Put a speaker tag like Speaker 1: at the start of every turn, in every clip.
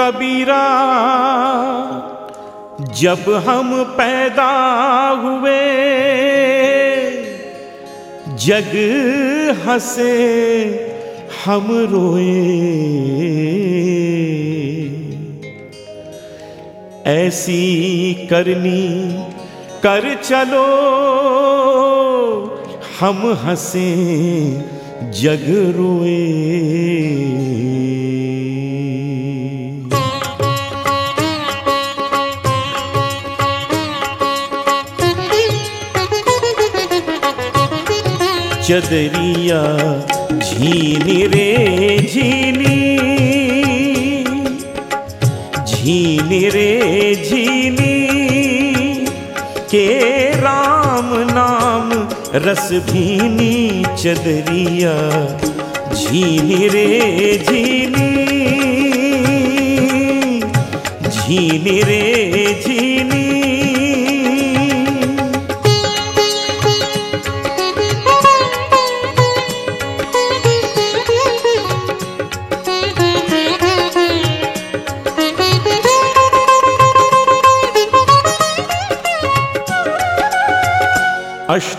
Speaker 1: कबीरा, जब हम पैदा हुए, जग हंसे हम रोए। ऐसी करनी कर चलो, हम हंसे जग रोए। चदरिया झीनी रे झीनी। झीनी रे झीनी। के राम नाम रस भीनी चदरिया झीनी रे झीनी। झीनी रे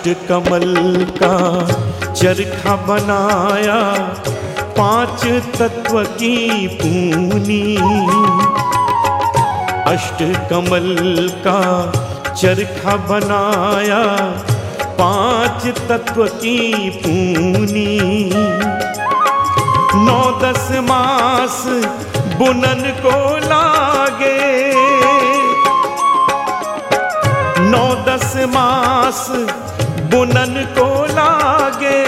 Speaker 1: अष्ट कमल का चरखा बनाया, पाँच तत्व की पूनी। अष्ट कमल का चरखा बनाया, पाँच तत्व की पूनी। नौ दस मास बुनन को लागे, नौ दस मास बुनन को लागे,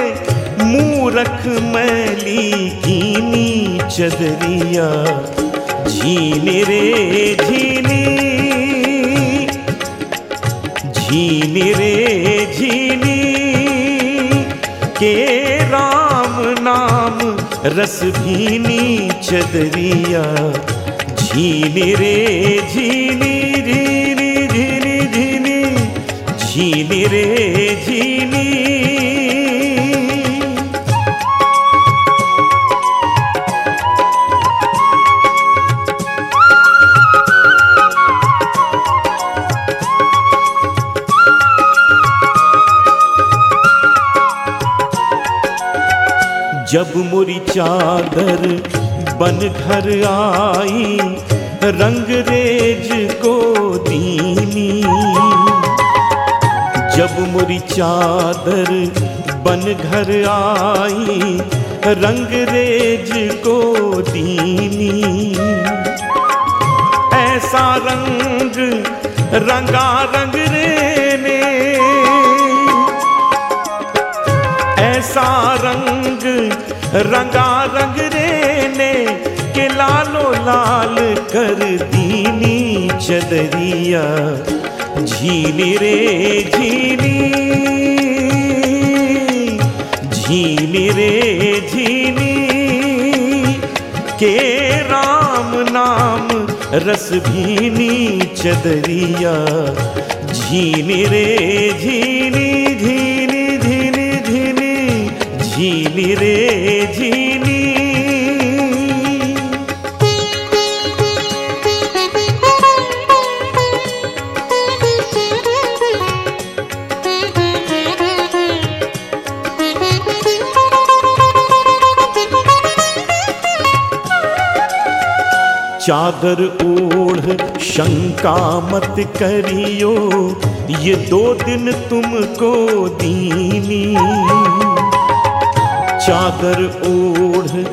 Speaker 1: मूरख मैली कीनी चदरिया, झीनी रे झीनी। झीनी रे झीनी, के राम नाम रस भीनी चदरिया। झीनी रे झीनी झीनी झीनी झीनी रे झीनी जब मुरी चादर बन घर आई रंग रेज को दीनी। जब मुरी चादर बन घर आई, रंग रेज को दीनी। ऐसा रंग रंगा रंग ने ऐसा रंग रंगा रंग ने के लालो लाल कर दीनी चदरिया। झीनी रे झीनी झीनी रे झीनी के राम नाम रस भीनी चदरिया। झीनी रे झीनी झीनी झीनी झीली। झीनी रे झीनी चादर ओढ़, शंका मत करियो। ये दो दिन तुमको दीनी। चादर ओढ़,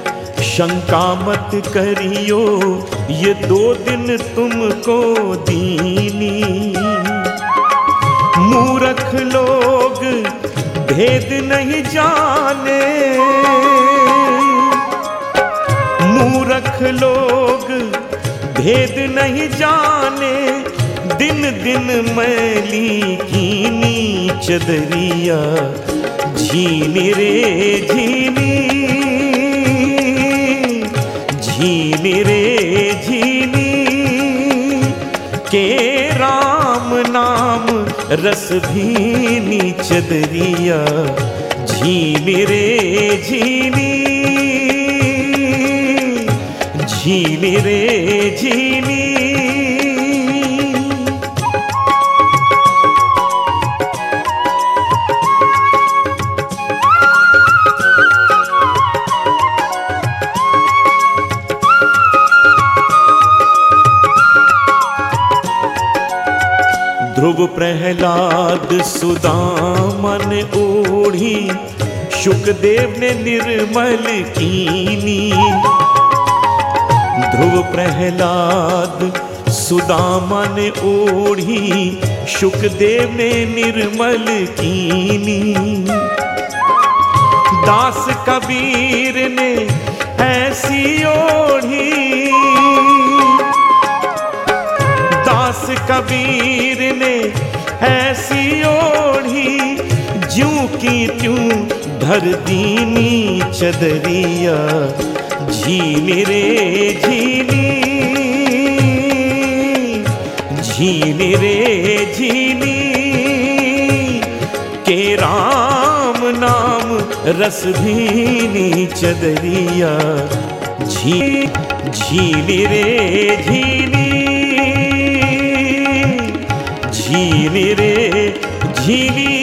Speaker 1: शंका मत करियो। ये दो दिन तुमको दीनी। मूरख लोग भेद नहीं जाने। भेद नहीं जाने। दिन दिन मैली कीनी चदरिया झीनी रे झीनी। झीनी रे झीनी। के राम नाम रस भीनी चदरिया झीनी रे झीनी। झीनी रे झीली। ध्रुव प्रहलाद सुदामन ओढ़ी शुकदेव ने निर्मल कीनी। ध्रुव प्रहलाद, सुदामन ओढ़ी शुकदेव ने निर्मल कीनी। दास कबीर ने ऐसी ओढ़ी। दास कबीर ने ऐसी ओढ़ी जू की त्यों धर दीनी चदरिया। झीली रे झीली झीली रे झीली, के राम नाम रस भीनी चदरिया। झी झीली रे झीली झीली रे झीली।